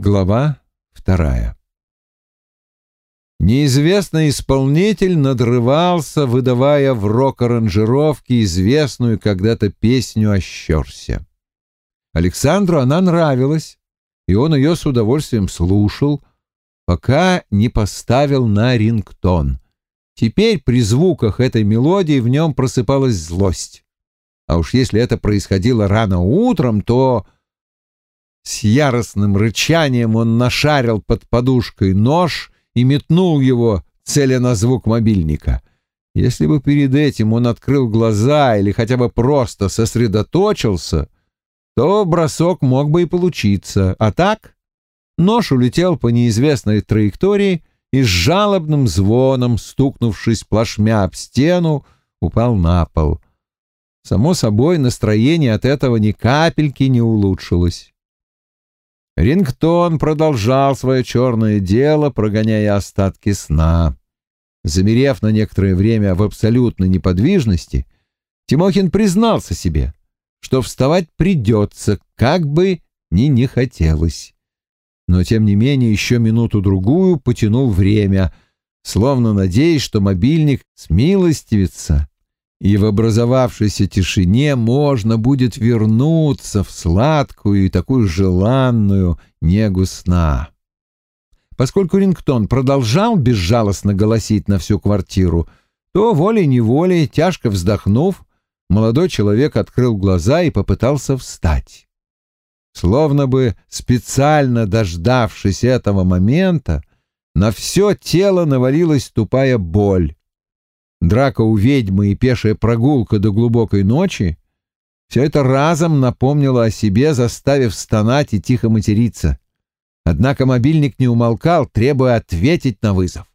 Глава вторая. Неизвестный исполнитель надрывался, выдавая в рок-аранжировке известную когда-то песню о щерсе. Александру она нравилась, и он ее с удовольствием слушал, пока не поставил на рингтон. Теперь при звуках этой мелодии в нем просыпалась злость. А уж если это происходило рано утром, то с яростным рычанием он нашарил под подушкой нож и метнул его, целя на звук мобильника. Если бы перед этим он открыл глаза или хотя бы просто сосредоточился, то бросок мог бы и получиться. А так нож улетел по неизвестной траектории и с жалобным звоном, стукнувшись плашмя об стену, упал на пол. Само собой, настроение от этого ни капельки не улучшилось. Рингтон продолжал свое черное дело, прогоняя остатки сна. Замерев на некоторое время в абсолютной неподвижности, Тимохин признался себе, что вставать придется, как бы ни не хотелось. Но, тем не менее, еще минуту-другую потянул время, словно надеясь, что мобильник смилостивится и в образовавшейся тишине можно будет вернуться в сладкую и такую желанную негу сна. Поскольку рингтон продолжал безжалостно голосить на всю квартиру, то волей-неволей, тяжко вздохнув, молодой человек открыл глаза и попытался встать. Словно бы специально дождавшись этого момента, на все тело навалилась тупая боль, драка у ведьмы и пешая прогулка до глубокой ночи — все это разом напомнило о себе, заставив стонать и тихо материться. Однако мобильник не умолкал, требуя ответить на вызов.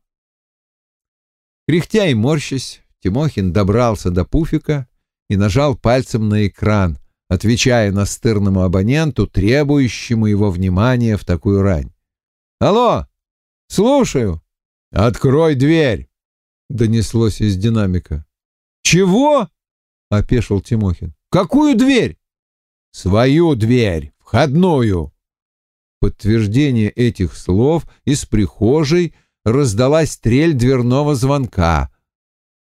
Кряхтя и морщась, Тимохин добрался до пуфика и нажал пальцем на экран, отвечая настырному абоненту, требующему его внимания в такую рань. «Алло! Слушаю! Открой дверь!» Донеслось из динамика. «Чего?» — опешил Тимохин. «Какую дверь?» «Свою дверь, входную». Подтверждение этих слов из прихожей раздалась трель дверного звонка.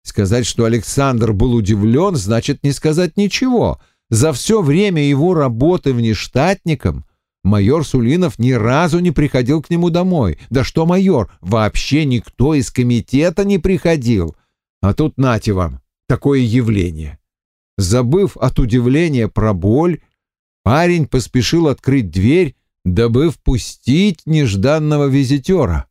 Сказать, что Александр был удивлен, значит не сказать ничего. За все время его работы внештатником Майор Сулинов ни разу не приходил к нему домой. Да что майор, вообще никто из комитета не приходил. А тут нате вам, такое явление. Забыв от удивления про боль, парень поспешил открыть дверь, дабы впустить нежданного визитера.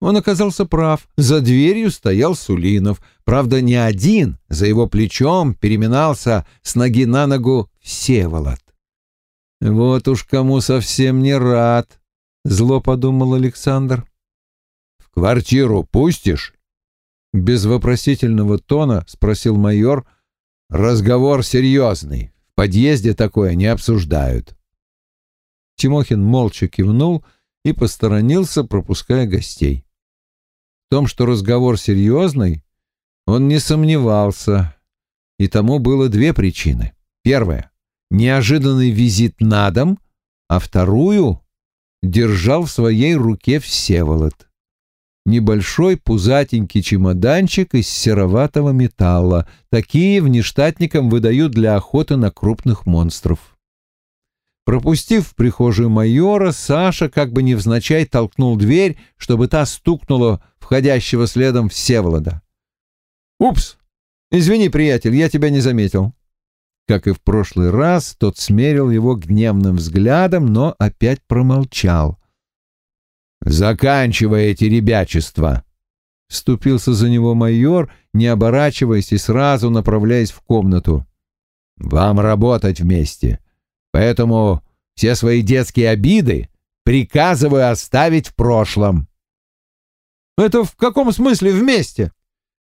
Он оказался прав. За дверью стоял Сулинов. Правда, не один. За его плечом переминался с ноги на ногу Всеволод. «Вот уж кому совсем не рад», — зло подумал Александр. «В квартиру пустишь?» Без вопросительного тона спросил майор. «Разговор серьезный. В подъезде такое не обсуждают». Тимохин молча кивнул и посторонился, пропуская гостей. В том, что разговор серьезный, он не сомневался, и тому было две причины. Первая неожиданный визит на дом, а вторую держал в своей руке Всеволод. Небольшой пузатенький чемоданчик из сероватого металла. Такие внештатникам выдают для охоты на крупных монстров. Пропустив в прихожую майора, Саша как бы невзначай толкнул дверь, чтобы та стукнула входящего следом Всеволода. «Упс! Извини, приятель, я тебя не заметил». Как и в прошлый раз, тот смерил его гневным взглядом, но опять промолчал. «Заканчивай эти ребячества!» Вступился за него майор, не оборачиваясь и сразу направляясь в комнату. «Вам работать вместе, поэтому все свои детские обиды приказываю оставить в прошлом». «Это в каком смысле вместе?»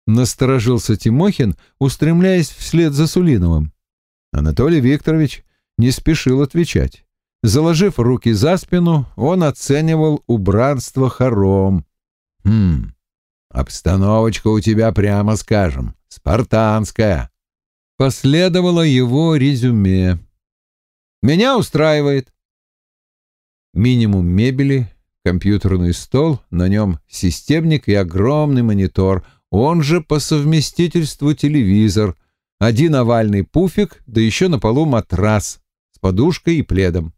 Насторожился Тимохин, устремляясь вслед за Сулиновым. Анатолий Викторович не спешил отвечать. Заложив руки за спину, он оценивал убранство хором. «Хм, обстановочка у тебя, прямо скажем, спартанская». Последовало его резюме. «Меня устраивает». Минимум мебели, компьютерный стол, на нем системник и огромный монитор, он же по совместительству телевизор, один овальный пуфик, да еще на полу матрас с подушкой и пледом.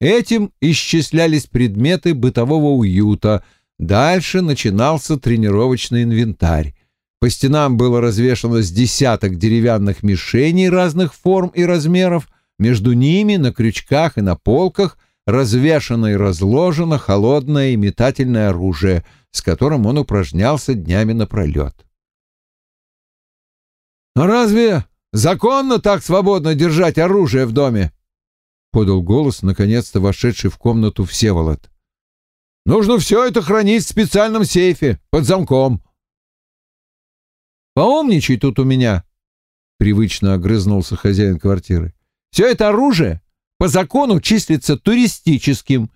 Этим исчислялись предметы бытового уюта. Дальше начинался тренировочный инвентарь. По стенам было развешано с десяток деревянных мишеней разных форм и размеров. Между ними, на крючках и на полках, развешано и разложено холодное и метательное оружие, с которым он упражнялся днями напролет. «А разве законно так свободно держать оружие в доме?» — подал голос, наконец-то вошедший в комнату Всеволод. «Нужно все это хранить в специальном сейфе, под замком». «Поумничай тут у меня», — привычно огрызнулся хозяин квартиры. «Все это оружие по закону числится туристическим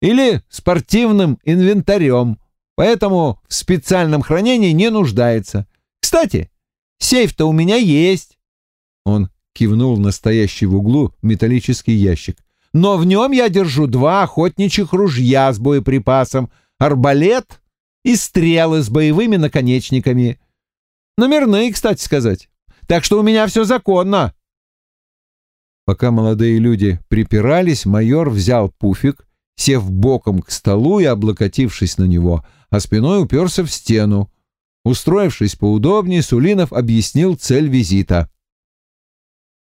или спортивным инвентарем, поэтому в специальном хранении не нуждается. Кстати, сейф-то у меня есть». Он кивнул настоящий в углу металлический ящик. «Но в нем я держу два охотничьих ружья с боеприпасом, арбалет и стрелы с боевыми наконечниками. Номерные, кстати сказать. Так что у меня все законно». Пока молодые люди припирались, майор взял пуфик, сев боком к столу и облокотившись на него, а спиной уперся в стену. Устроившись поудобнее, Сулинов объяснил цель визита.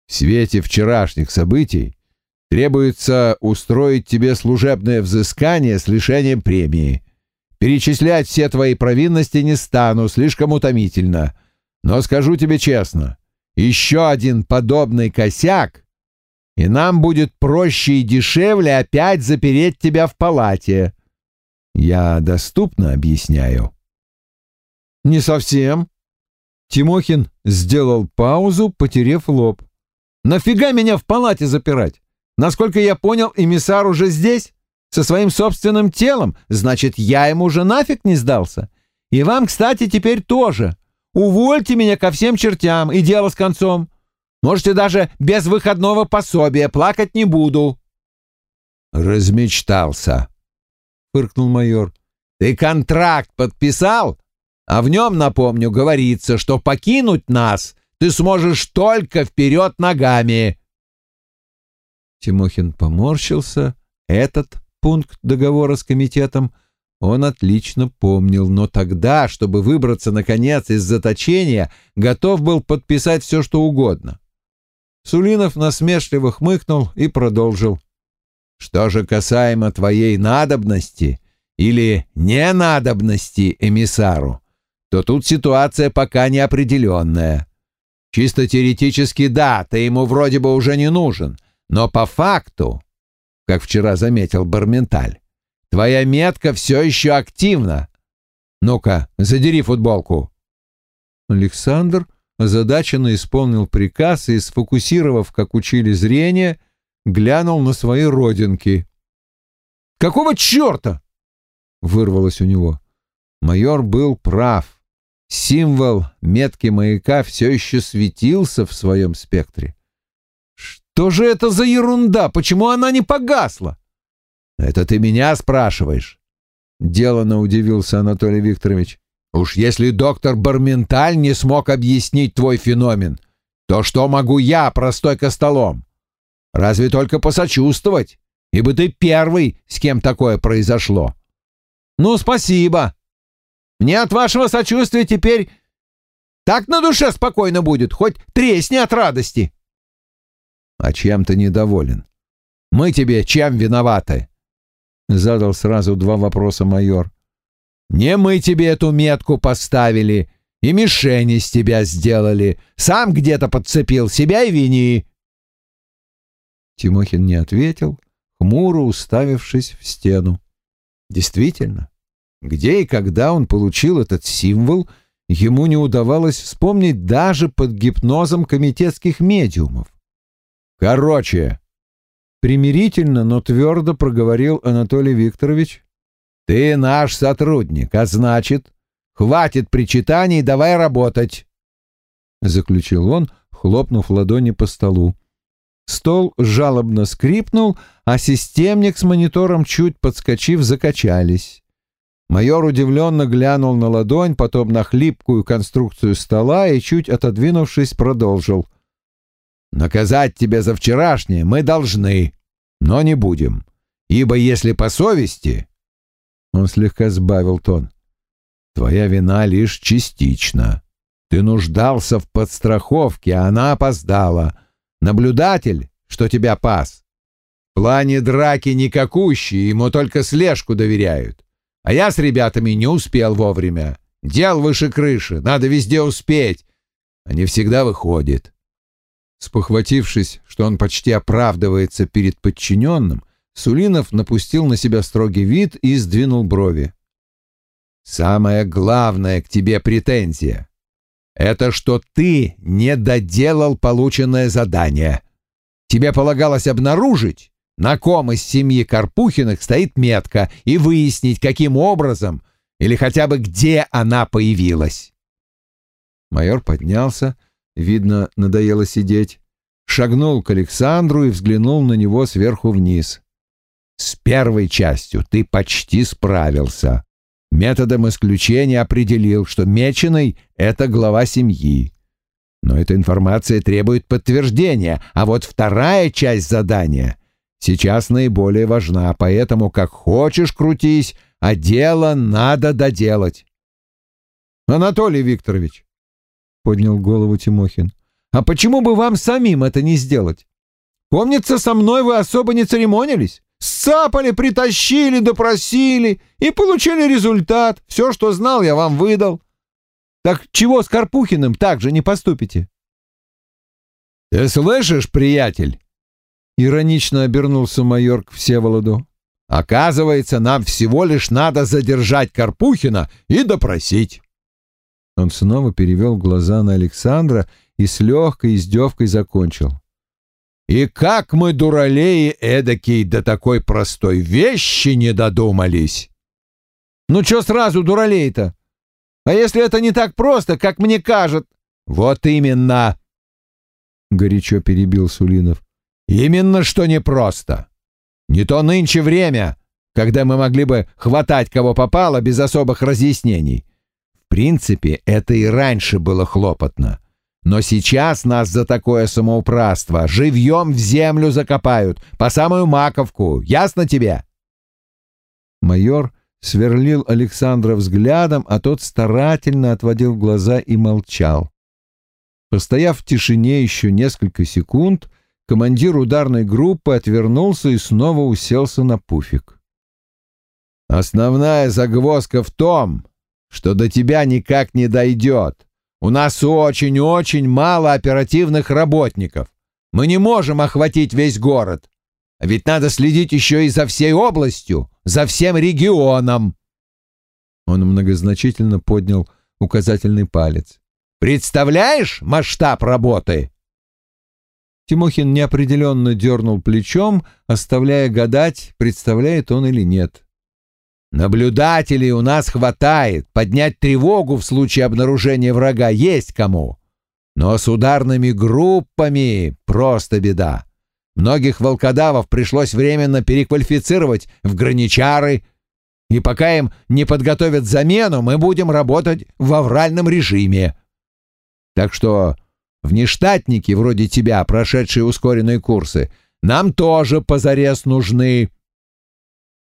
В свете вчерашних событий требуется устроить тебе служебное взыскание с лишением премии. Перечислять все твои провинности не стану, слишком утомительно. Но скажу тебе честно, еще один подобный косяк, и нам будет проще и дешевле опять запереть тебя в палате. Я доступно объясняю. Не совсем. Тимохин сделал паузу, потерев лоб. Нафига меня в палате запирать? Насколько я понял, эмиссар уже здесь, со своим собственным телом. Значит, я ему уже нафиг не сдался. И вам, кстати, теперь тоже. Увольте меня ко всем чертям, и дело с концом. Можете даже без выходного пособия, плакать не буду. Размечтался, фыркнул майор. Ты контракт подписал? А в нем, напомню, говорится, что покинуть нас ты сможешь только вперед ногами. Тимохин поморщился. Этот пункт договора с комитетом он отлично помнил, но тогда, чтобы выбраться, наконец, из заточения, готов был подписать все, что угодно. Сулинов насмешливо хмыкнул и продолжил. «Что же касаемо твоей надобности или ненадобности эмиссару, то тут ситуация пока неопределенная. Чисто теоретически да, ты ему вроде бы уже не нужен, но по факту, как вчера заметил Барменталь, твоя метка все еще активна. Ну-ка, задери футболку. Александр озадаченно исполнил приказ и, сфокусировав, как учили зрение, глянул на свои родинки. «Какого черта?» — вырвалось у него. Майор был прав. Символ метки маяка все еще светился в своем спектре. «Что же это за ерунда? Почему она не погасла?» «Это ты меня спрашиваешь?» Делано удивился Анатолий Викторович. «Уж если доктор Барменталь не смог объяснить твой феномен, то что могу я, простой костолом? Разве только посочувствовать, ибо ты первый, с кем такое произошло». «Ну, спасибо», мне от вашего сочувствия теперь так на душе спокойно будет, хоть тресни от радости. А чем ты недоволен? Мы тебе чем виноваты? Задал сразу два вопроса майор. Не мы тебе эту метку поставили и мишени с тебя сделали. Сам где-то подцепил себя и вини. Тимохин не ответил, хмуро уставившись в стену. Действительно, где и когда он получил этот символ, ему не удавалось вспомнить даже под гипнозом комитетских медиумов. «Короче», — примирительно, но твердо проговорил Анатолий Викторович, «ты наш сотрудник, а значит, хватит причитаний, давай работать», — заключил он, хлопнув ладони по столу. стол жалобно скрипнул, а системник с монитором, чуть подскочив, закачались. Майор удивленно глянул на ладонь, потом на хлипкую конструкцию стола и, чуть отодвинувшись, продолжил. «Наказать тебя за вчерашнее мы должны, но не будем, ибо если по совести...» Он слегка сбавил тон. «Твоя вина лишь частично. Ты нуждался в подстраховке, а она опоздала. Наблюдатель, что тебя пас. В плане драки никакущий, ему только слежку доверяют. А я с ребятами не успел вовремя. Дел выше крыши, надо везде успеть. Не всегда выходит. Спохватившись, что он почти оправдывается перед подчиненным, Сулинов напустил на себя строгий вид и сдвинул брови. «Самая главная к тебе претензия это что ты не доделал полученное задание. Тебе полагалось обнаружить, на ком из семьи Карпухиных стоит метка, и выяснить, каким образом или хотя бы где она появилась. Майор поднялся, видно, надоело сидеть, шагнул к Александру и взглянул на него сверху вниз. «С первой частью ты почти справился методом исключения определил, что Меченый — это глава семьи. Но эта информация требует подтверждения, а вот вторая часть задания сейчас наиболее важна, поэтому как хочешь крутись, а дело надо доделать. «Анатолий Викторович», — поднял голову Тимохин, — «а почему бы вам самим это не сделать? Помнится, со мной вы особо не церемонились?» Сцапали, притащили, допросили и получили результат. Все, что знал, я вам выдал. Так чего с Карпухиным так же не поступите? — Ты слышишь, приятель? — иронично обернулся майор к Всеволоду. — Оказывается, нам всего лишь надо задержать Карпухина и допросить. Он снова перевел глаза на Александра и с легкой издевкой закончил. И как мы, дуралеи эдакие, до такой простой вещи не додумались? Ну чё сразу дуралей-то? А если это не так просто, как мне кажет? Вот именно, — горячо перебил Сулинов. Именно что непросто. Не то нынче время, когда мы могли бы хватать кого попало без особых разъяснений. В принципе, это и раньше было хлопотно. Но сейчас нас за такое самоуправство живьем в землю закопают, по самую маковку. Ясно тебе?» Майор сверлил Александра взглядом, а тот старательно отводил глаза и молчал. Постояв в тишине еще несколько секунд, командир ударной группы отвернулся и снова уселся на пуфик. «Основная загвоздка в том, что до тебя никак не дойдет», у нас очень-очень мало оперативных работников. Мы не можем охватить весь город. А ведь надо следить еще и за всей областью, за всем регионом. Он многозначительно поднял указательный палец. Представляешь масштаб работы? Тимохин неопределенно дернул плечом, оставляя гадать, представляет он или нет. Наблюдателей у нас хватает, поднять тревогу в случае обнаружения врага есть кому. Но с ударными группами просто беда. Многих волкодавов пришлось временно переквалифицировать в граничары, и пока им не подготовят замену, мы будем работать в авральном режиме. Так что внештатники вроде тебя, прошедшие ускоренные курсы, нам тоже позарез нужны.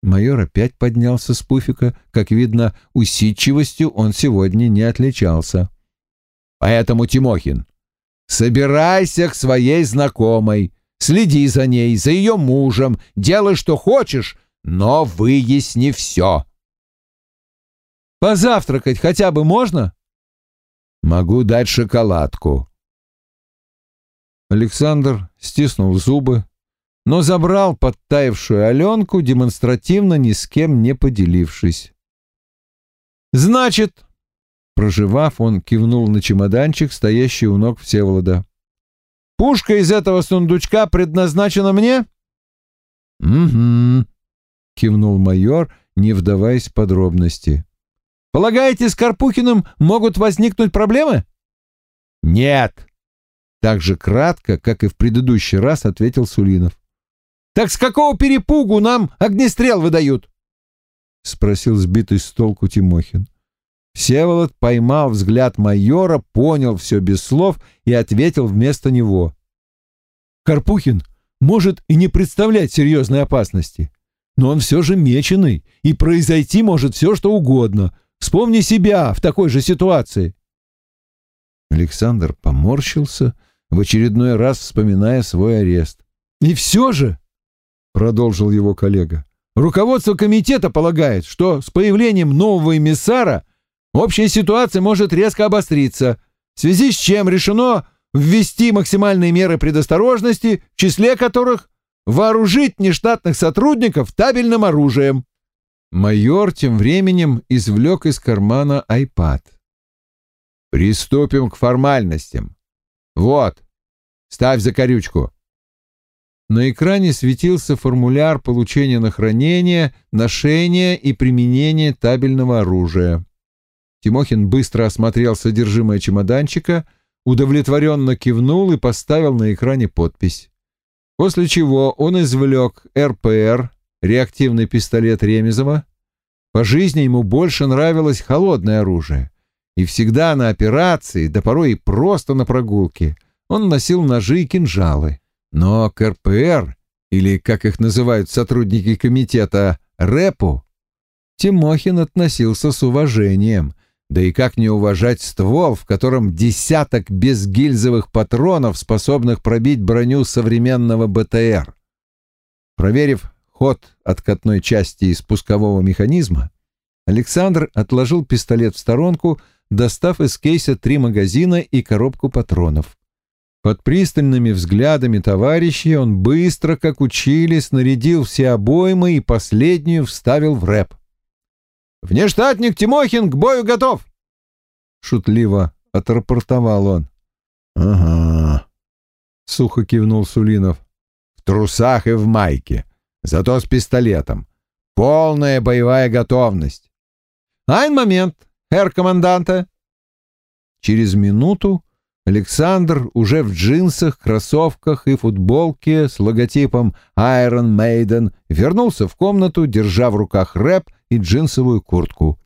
Майор опять поднялся с пуфика. Как видно, усидчивостью он сегодня не отличался. «Поэтому, Тимохин, собирайся к своей знакомой, следи за ней, за ее мужем, делай, что хочешь, но выясни все». «Позавтракать хотя бы можно?» «Могу дать шоколадку». Александр стиснул зубы, но забрал подтаявшую Аленку, демонстративно ни с кем не поделившись. «Значит...» Проживав, он кивнул на чемоданчик, стоящий у ног Всеволода. «Пушка из этого сундучка предназначена мне?» «Угу», — кивнул майор, не вдаваясь в подробности. «Полагаете, с Карпухиным могут возникнуть проблемы?» «Нет», Так же кратко, как и в предыдущий раз, ответил Сулинов. «Так с какого перепугу нам огнестрел выдают?» — спросил сбитый с толку Тимохин. Всеволод поймал взгляд майора, понял все без слов и ответил вместо него. «Карпухин может и не представлять серьезной опасности, но он все же меченый, и произойти может все, что угодно. Вспомни себя в такой же ситуации». Александр поморщился, в очередной раз вспоминая свой арест. «И все же», — продолжил его коллега, — «руководство комитета полагает, что с появлением нового эмиссара общая ситуация может резко обостриться, в связи с чем решено ввести максимальные меры предосторожности, в числе которых вооружить нештатных сотрудников табельным оружием». Майор тем временем извлек из кармана айпад. «Приступим к формальностям. Вот, ставь закорючку». На экране светился формуляр получения на хранение, ношения и применения табельного оружия. Тимохин быстро осмотрел содержимое чемоданчика, удовлетворенно кивнул и поставил на экране подпись. После чего он извлек РПР, реактивный пистолет Ремезова. По жизни ему больше нравилось холодное оружие. И всегда на операции, да порой и просто на прогулке, он носил ножи и кинжалы. Но к РПР, или, как их называют сотрудники комитета, РЭПу, Тимохин относился с уважением. Да и как не уважать ствол, в котором десяток безгильзовых патронов, способных пробить броню современного БТР? Проверив ход откатной части и спускового механизма, Александр отложил пистолет в сторонку, достав из кейса три магазина и коробку патронов. Под пристальными взглядами товарищей он быстро, как учили, снарядил все обоймы и последнюю вставил в рэп. «Внештатник Тимохин к бою готов!» Шутливо отрапортовал он. «Ага», — сухо кивнул Сулинов. «В трусах и в майке, зато с пистолетом. Полная боевая готовность». «Айн момент, herr команданта!» Через минуту Александр уже в джинсах, кроссовках и футболке с логотипом Iron Maiden вернулся в комнату, держа в руках рэп и джинсовую куртку.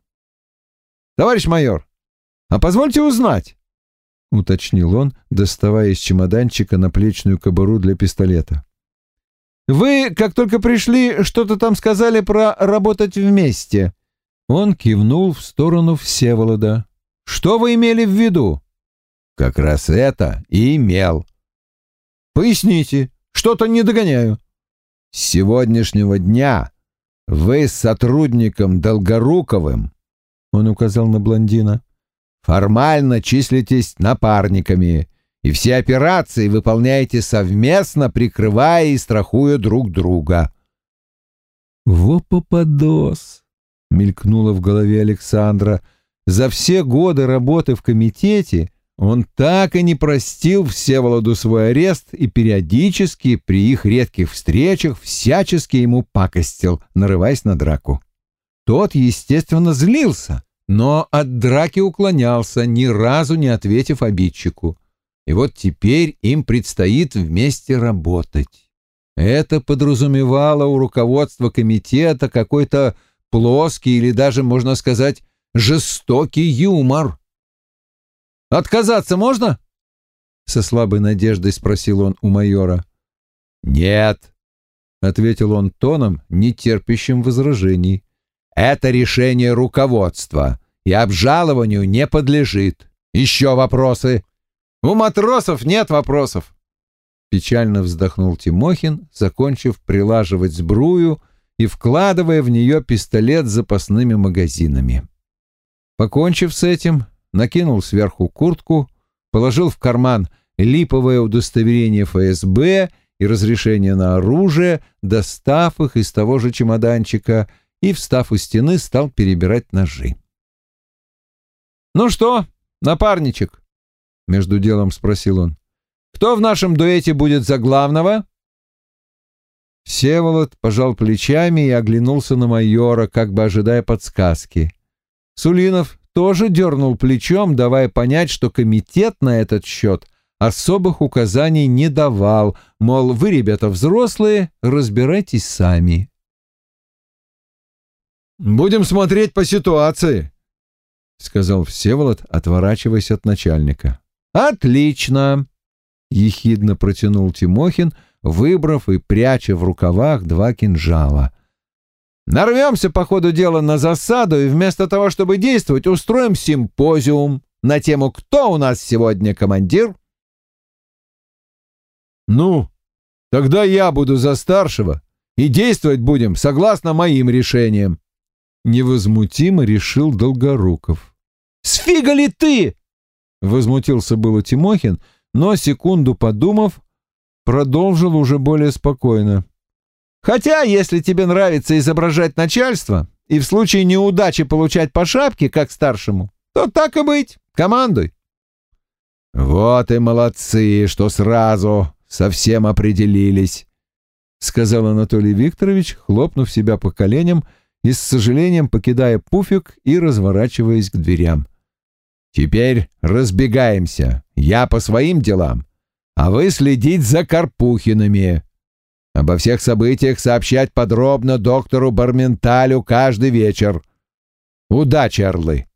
«Товарищ майор, а позвольте узнать», — уточнил он, доставая из чемоданчика наплечную кобуру для пистолета. «Вы, как только пришли, что-то там сказали про работать вместе». Он кивнул в сторону Всеволода. «Что вы имели в виду?» Как раз это и имел. Поясните, что-то не догоняю. С сегодняшнего дня вы с сотрудником Долгоруковым, он указал на блондина, формально числитесь напарниками и все операции выполняете совместно, прикрывая и страхуя друг друга. Во попадос! Мелькнуло в голове Александра. За все годы работы в комитете он так и не простил Всеволоду свой арест и периодически при их редких встречах всячески ему пакостил, нарываясь на драку. Тот, естественно, злился, но от драки уклонялся, ни разу не ответив обидчику. И вот теперь им предстоит вместе работать. Это подразумевало у руководства комитета какой-то плоский или даже, можно сказать, жестокий юмор — Отказаться можно? Со слабой надеждой спросил он у майора. Нет, ответил он тоном, не терпящим возражений. Это решение руководства и обжалованию не подлежит. Еще вопросы? У матросов нет вопросов. Печально вздохнул Тимохин, закончив прилаживать сбрую и вкладывая в нее пистолет с запасными магазинами. Покончив с этим, накинул сверху куртку, положил в карман липовое удостоверение ФСБ и разрешение на оружие, достав их из того же чемоданчика и, встав у стены, стал перебирать ножи. «Ну что, напарничек?» — между делом спросил он. «Кто в нашем дуэте будет за главного?» Всеволод пожал плечами и оглянулся на майора, как бы ожидая подсказки. Сулинов тоже дернул плечом, давая понять, что комитет на этот счет особых указаний не давал, мол, вы, ребята взрослые, разбирайтесь сами. «Будем смотреть по ситуации», — сказал Всеволод, отворачиваясь от начальника. «Отлично!» — ехидно протянул Тимохин, выбрав и пряча в рукавах два кинжала. «Нарвемся по ходу дела на засаду и вместо того, чтобы действовать, устроим симпозиум на тему «Кто у нас сегодня командир?» «Ну, тогда я буду за старшего, и действовать будем согласно моим решениям», невозмутимо решил Долгоруков. «Сфига ли ты?» — возмутился было Тимохин, но, секунду подумав, продолжил уже более спокойно. «Хотя, если тебе нравится изображать начальство и в случае неудачи получать по шапке, как старшему, то так и быть, командуй». «Вот и молодцы, что сразу совсем определились», — сказал Анатолий Викторович, хлопнув себя по коленям и с сожалением покидая пуфик и разворачиваясь к дверям. «Теперь разбегаемся. Я по своим делам, а вы следить за Карпухинами. Обо всех событиях сообщать подробно доктору Барменталю каждый вечер. Удачи, орлы!»